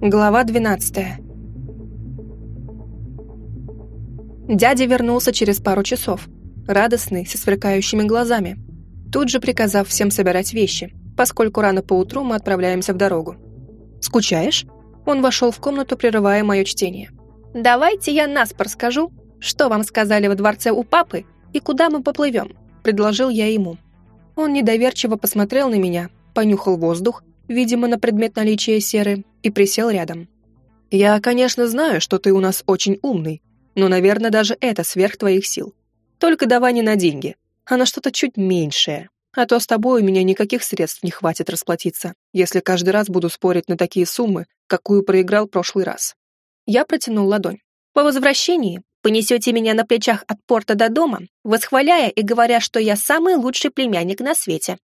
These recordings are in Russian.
Глава 12 Дядя вернулся через пару часов, радостный, со сверкающими глазами, тут же приказав всем собирать вещи, поскольку рано поутру мы отправляемся в дорогу. «Скучаешь?» Он вошел в комнату, прерывая мое чтение. «Давайте я наспор скажу, что вам сказали во дворце у папы и куда мы поплывем», предложил я ему. Он недоверчиво посмотрел на меня, понюхал воздух, видимо, на предмет наличия серы, и присел рядом. «Я, конечно, знаю, что ты у нас очень умный, но, наверное, даже это сверх твоих сил. Только давай не на деньги, а на что-то чуть меньшее. А то с тобой у меня никаких средств не хватит расплатиться, если каждый раз буду спорить на такие суммы, какую проиграл прошлый раз». Я протянул ладонь. «По возвращении понесете меня на плечах от порта до дома, восхваляя и говоря, что я самый лучший племянник на свете.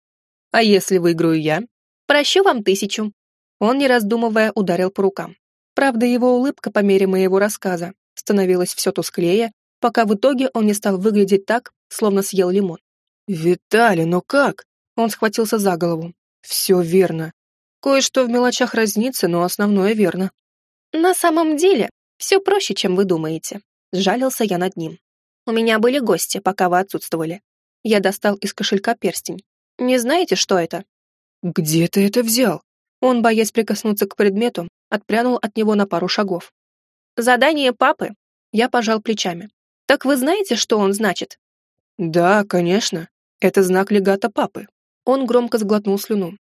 А если выиграю я? Прощу вам тысячу». Он, не раздумывая, ударил по рукам. Правда, его улыбка по мере моего рассказа становилась все тусклее, пока в итоге он не стал выглядеть так, словно съел лимон. «Виталий, ну как?» Он схватился за голову. «Все верно. Кое-что в мелочах разнится, но основное верно». «На самом деле, все проще, чем вы думаете», — сжалился я над ним. «У меня были гости, пока вы отсутствовали. Я достал из кошелька перстень. Не знаете, что это?» «Где ты это взял?» Он, боясь прикоснуться к предмету, отпрянул от него на пару шагов. «Задание папы». Я пожал плечами. «Так вы знаете, что он значит?» «Да, конечно. Это знак легата папы. Он громко сглотнул слюну.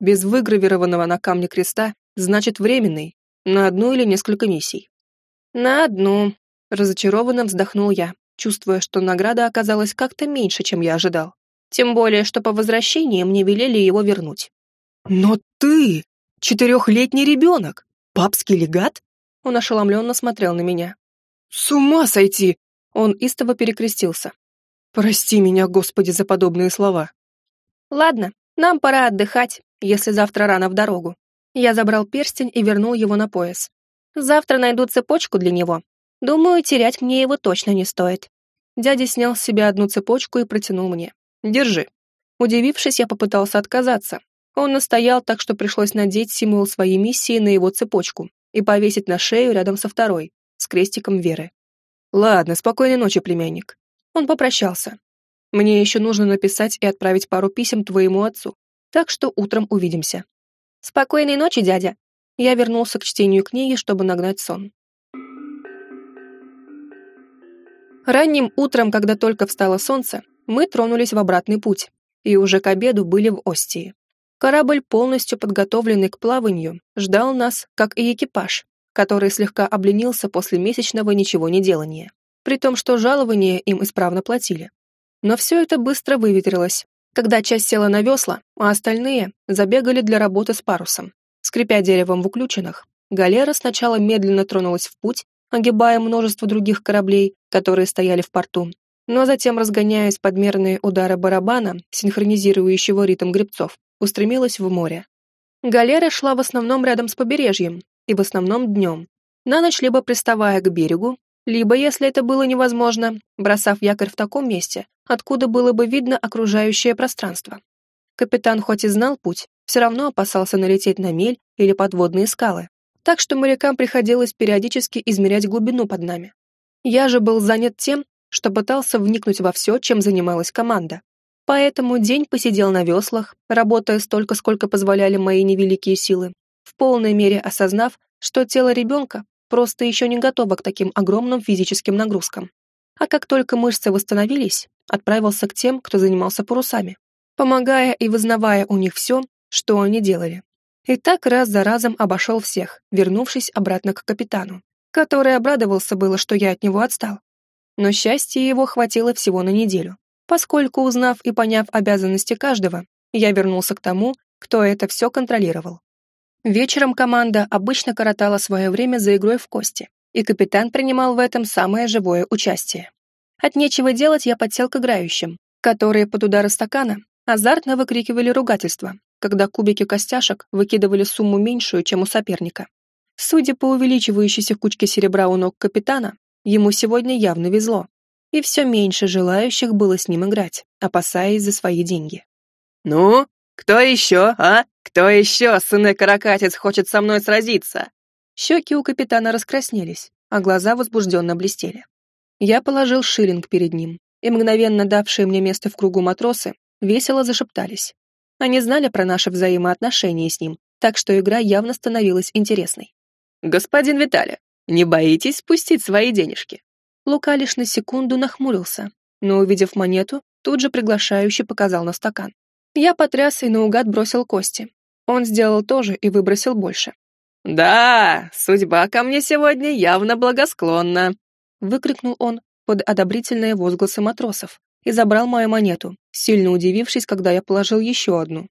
Без выгравированного на камне креста значит временный, на одну или несколько миссий. На одну, разочарованно вздохнул я, чувствуя, что награда оказалась как-то меньше, чем я ожидал. Тем более, что по возвращении мне велели его вернуть. Но ты четырехлетний ребенок, папский легат? Он ошеломленно смотрел на меня. С ума сойти! Он истово перекрестился. Прости меня, Господи, за подобные слова. Ладно, нам пора отдыхать, если завтра рано в дорогу. Я забрал перстень и вернул его на пояс. Завтра найду цепочку для него. Думаю, терять мне его точно не стоит. Дядя снял с себя одну цепочку и протянул мне. Держи. Удивившись, я попытался отказаться. Он настоял так, что пришлось надеть символ своей миссии на его цепочку и повесить на шею рядом со второй, с крестиком веры. Ладно, спокойной ночи, племянник. Он попрощался. «Мне еще нужно написать и отправить пару писем твоему отцу, так что утром увидимся». «Спокойной ночи, дядя!» Я вернулся к чтению книги, чтобы нагнать сон. Ранним утром, когда только встало солнце, мы тронулись в обратный путь и уже к обеду были в Остии. Корабль, полностью подготовленный к плаванию, ждал нас, как и экипаж, который слегка обленился после месячного ничего не делания при том, что жалования им исправно платили. Но все это быстро выветрилось, когда часть села на весла, а остальные забегали для работы с парусом. Скрипя деревом в уключенных, галера сначала медленно тронулась в путь, огибая множество других кораблей, которые стояли в порту, но затем, разгоняясь под мерные удары барабана, синхронизирующего ритм гребцов, устремилась в море. Галера шла в основном рядом с побережьем и в основном днем, на ночь либо приставая к берегу, либо, если это было невозможно, бросав якорь в таком месте, откуда было бы видно окружающее пространство. Капитан хоть и знал путь, все равно опасался налететь на мель или подводные скалы, так что морякам приходилось периодически измерять глубину под нами. Я же был занят тем, что пытался вникнуть во все, чем занималась команда. Поэтому день посидел на веслах, работая столько, сколько позволяли мои невеликие силы, в полной мере осознав, что тело ребенка просто еще не готова к таким огромным физическим нагрузкам. А как только мышцы восстановились, отправился к тем, кто занимался парусами, помогая и вызнавая у них все, что они делали. И так раз за разом обошел всех, вернувшись обратно к капитану, который обрадовался было, что я от него отстал. Но счастья его хватило всего на неделю, поскольку, узнав и поняв обязанности каждого, я вернулся к тому, кто это все контролировал. Вечером команда обычно коротала свое время за игрой в кости, и капитан принимал в этом самое живое участие. От нечего делать я подсел к играющим, которые под удары стакана азартно выкрикивали ругательства, когда кубики костяшек выкидывали сумму меньшую, чем у соперника. Судя по увеличивающейся кучке серебра у ног капитана, ему сегодня явно везло, и все меньше желающих было с ним играть, опасаясь за свои деньги. «Ну, кто еще, а?» «Кто еще, сыны каракатец, хочет со мной сразиться?» Щеки у капитана раскраснелись, а глаза возбужденно блестели. Я положил шиллинг перед ним, и мгновенно давшие мне место в кругу матросы весело зашептались. Они знали про наши взаимоотношения с ним, так что игра явно становилась интересной. «Господин Виталий, не боитесь спустить свои денежки?» Лука лишь на секунду нахмурился, но, увидев монету, тут же приглашающе показал на стакан. Я потряс и наугад бросил кости. Он сделал то же и выбросил больше. «Да, судьба ко мне сегодня явно благосклонна», выкрикнул он под одобрительные возгласы матросов и забрал мою монету, сильно удивившись, когда я положил еще одну.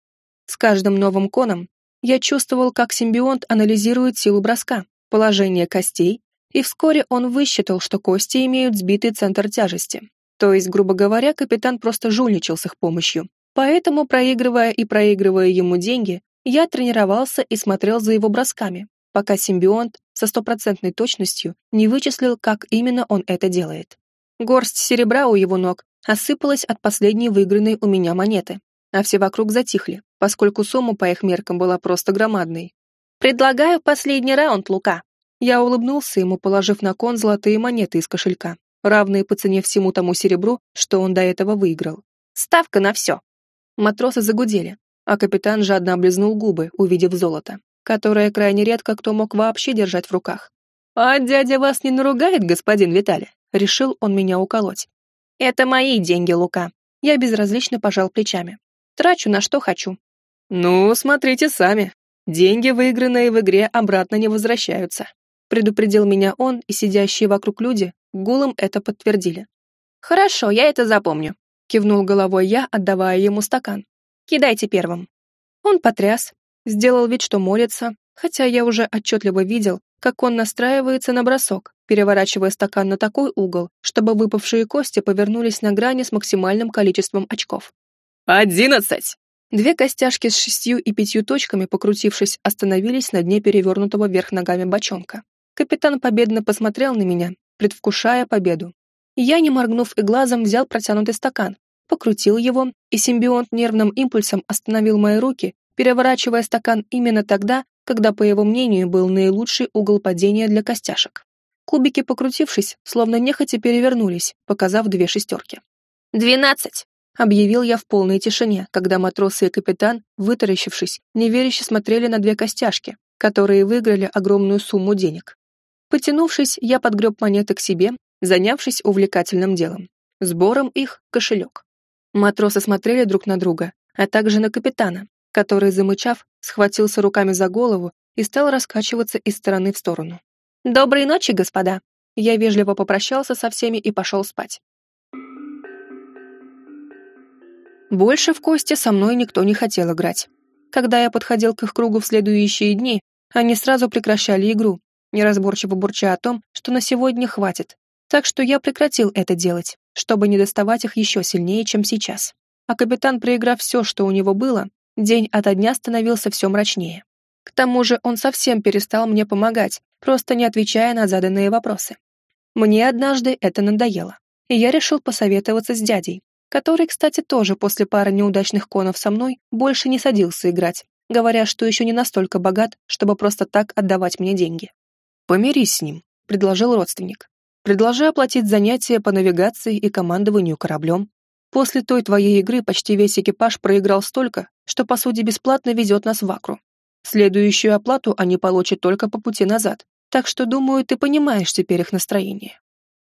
С каждым новым коном я чувствовал, как симбионт анализирует силу броска, положение костей, и вскоре он высчитал, что кости имеют сбитый центр тяжести. То есть, грубо говоря, капитан просто жульничал с их помощью. Поэтому, проигрывая и проигрывая ему деньги, я тренировался и смотрел за его бросками, пока симбионт со стопроцентной точностью не вычислил, как именно он это делает. Горсть серебра у его ног осыпалась от последней выигранной у меня монеты, а все вокруг затихли, поскольку сумма по их меркам была просто громадной. «Предлагаю последний раунд, Лука». Я улыбнулся ему, положив на кон золотые монеты из кошелька, равные по цене всему тому серебру, что он до этого выиграл. «Ставка на все». Матросы загудели, а капитан жадно облизнул губы, увидев золото, которое крайне редко кто мог вообще держать в руках. «А дядя вас не наругает, господин Виталий?» Решил он меня уколоть. «Это мои деньги, Лука». Я безразлично пожал плечами. Трачу на что хочу. «Ну, смотрите сами. Деньги, выигранные в игре, обратно не возвращаются», предупредил меня он, и сидящие вокруг люди гулом это подтвердили. «Хорошо, я это запомню», кивнул головой я, отдавая ему стакан. «Кидайте первым». Он потряс, сделал вид, что молится, хотя я уже отчетливо видел, как он настраивается на бросок, переворачивая стакан на такой угол, чтобы выпавшие кости повернулись на грани с максимальным количеством очков. «Одиннадцать!» Две костяшки с шестью и пятью точками, покрутившись, остановились на дне перевернутого вверх ногами бочонка. Капитан победно посмотрел на меня, предвкушая победу. Я, не моргнув и глазом, взял протянутый стакан, покрутил его, и симбионт нервным импульсом остановил мои руки, переворачивая стакан именно тогда, когда, по его мнению, был наилучший угол падения для костяшек. Кубики, покрутившись, словно нехотя перевернулись, показав две шестерки. «Двенадцать!» — объявил я в полной тишине, когда матросы и капитан, вытаращившись, неверяще смотрели на две костяшки, которые выиграли огромную сумму денег. Потянувшись, я подгреб монеты к себе, занявшись увлекательным делом — сбором их кошелек. Матросы смотрели друг на друга, а также на капитана, который, замычав, схватился руками за голову и стал раскачиваться из стороны в сторону. «Доброй ночи, господа!» Я вежливо попрощался со всеми и пошел спать. Больше в кости со мной никто не хотел играть. Когда я подходил к их кругу в следующие дни, они сразу прекращали игру, неразборчиво бурча о том, что на сегодня хватит. Так что я прекратил это делать, чтобы не доставать их еще сильнее, чем сейчас. А капитан, проиграв все, что у него было, день ото дня становился все мрачнее. К тому же он совсем перестал мне помогать, просто не отвечая на заданные вопросы. Мне однажды это надоело, и я решил посоветоваться с дядей, который, кстати, тоже после пары неудачных конов со мной больше не садился играть, говоря, что еще не настолько богат, чтобы просто так отдавать мне деньги. «Помирись с ним», — предложил родственник. «Предложи оплатить занятия по навигации и командованию кораблем. После той твоей игры почти весь экипаж проиграл столько, что, по сути, бесплатно везет нас в Акру. Следующую оплату они получат только по пути назад, так что, думаю, ты понимаешь теперь их настроение».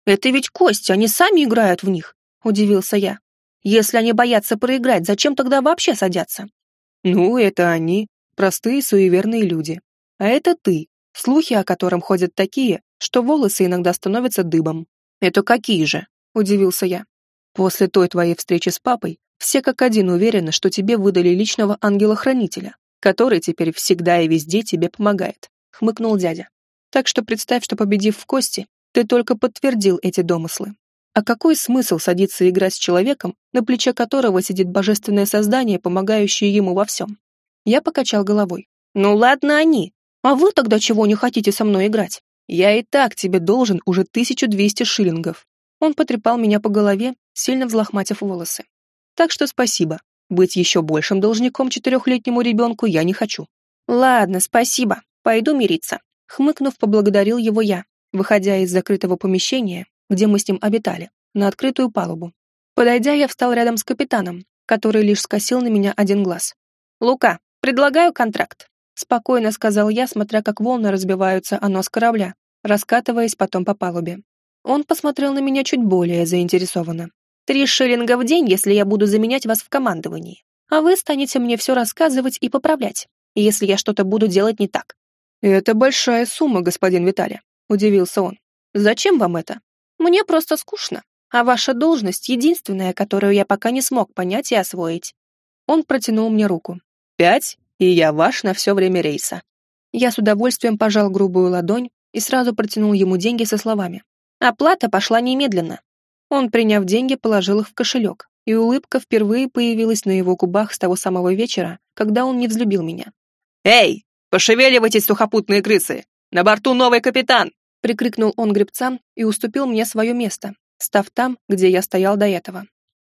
«Это ведь кости, они сами играют в них», — удивился я. «Если они боятся проиграть, зачем тогда вообще садятся?» «Ну, это они, простые суеверные люди. А это ты, слухи о котором ходят такие, что волосы иногда становятся дыбом». «Это какие же?» — удивился я. «После той твоей встречи с папой все как один уверены, что тебе выдали личного ангела-хранителя, который теперь всегда и везде тебе помогает», — хмыкнул дядя. «Так что представь, что победив в кости, ты только подтвердил эти домыслы. А какой смысл садиться играть с человеком, на плече которого сидит божественное создание, помогающее ему во всем?» Я покачал головой. «Ну ладно они, а вы тогда чего не хотите со мной играть? Я и так тебе должен уже 1200 шиллингов». Он потрепал меня по голове, сильно взлохматив волосы. «Так что спасибо. Быть еще большим должником четырехлетнему ребенку я не хочу. Ладно, спасибо. Пойду мириться. Хмыкнув, поблагодарил его я, выходя из закрытого помещения, где мы с ним обитали, на открытую палубу. Подойдя, я встал рядом с капитаном, который лишь скосил на меня один глаз. «Лука, предлагаю контракт», — спокойно сказал я, смотря как волны разбиваются о нос корабля, раскатываясь потом по палубе. Он посмотрел на меня чуть более заинтересованно. «Три шиллинга в день, если я буду заменять вас в командовании, а вы станете мне все рассказывать и поправлять, если я что-то буду делать не так». «Это большая сумма, господин Виталий», — удивился он. «Зачем вам это? Мне просто скучно, а ваша должность единственная, которую я пока не смог понять и освоить». Он протянул мне руку. «Пять, и я ваш на все время рейса». Я с удовольствием пожал грубую ладонь и сразу протянул ему деньги со словами. Оплата пошла немедленно. Он, приняв деньги, положил их в кошелек, и улыбка впервые появилась на его губах с того самого вечера, когда он не взлюбил меня. «Эй, пошевеливайтесь, сухопутные крысы! На борту новый капитан!» прикрикнул он гребцам и уступил мне свое место, став там, где я стоял до этого.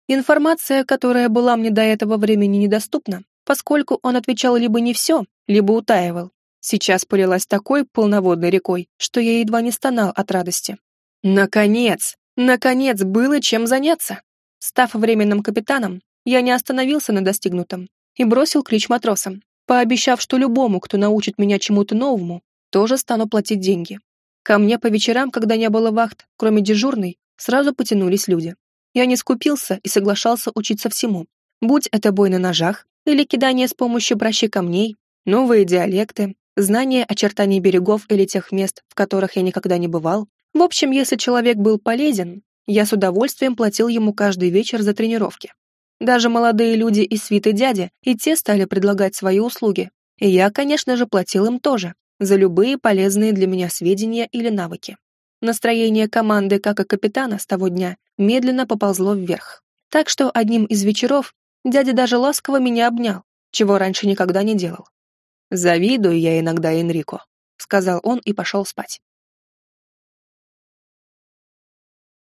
Информация, которая была мне до этого времени недоступна, поскольку он отвечал либо не все, либо утаивал, сейчас полилась такой полноводной рекой, что я едва не стонал от радости. Наконец, наконец было чем заняться. Став временным капитаном, я не остановился на достигнутом и бросил клич матросам, пообещав, что любому, кто научит меня чему-то новому, тоже стану платить деньги. Ко мне по вечерам, когда не было вахт, кроме дежурной, сразу потянулись люди. Я не скупился и соглашался учиться всему. Будь это бой на ножах или кидание с помощью бращи камней, новые диалекты, знание очертаний берегов или тех мест, в которых я никогда не бывал, в общем, если человек был полезен, я с удовольствием платил ему каждый вечер за тренировки. Даже молодые люди из свиты дяди и те стали предлагать свои услуги. И я, конечно же, платил им тоже, за любые полезные для меня сведения или навыки. Настроение команды, как и капитана с того дня, медленно поползло вверх. Так что одним из вечеров дядя даже ласково меня обнял, чего раньше никогда не делал. «Завидую я иногда Энрико», — сказал он и пошел спать.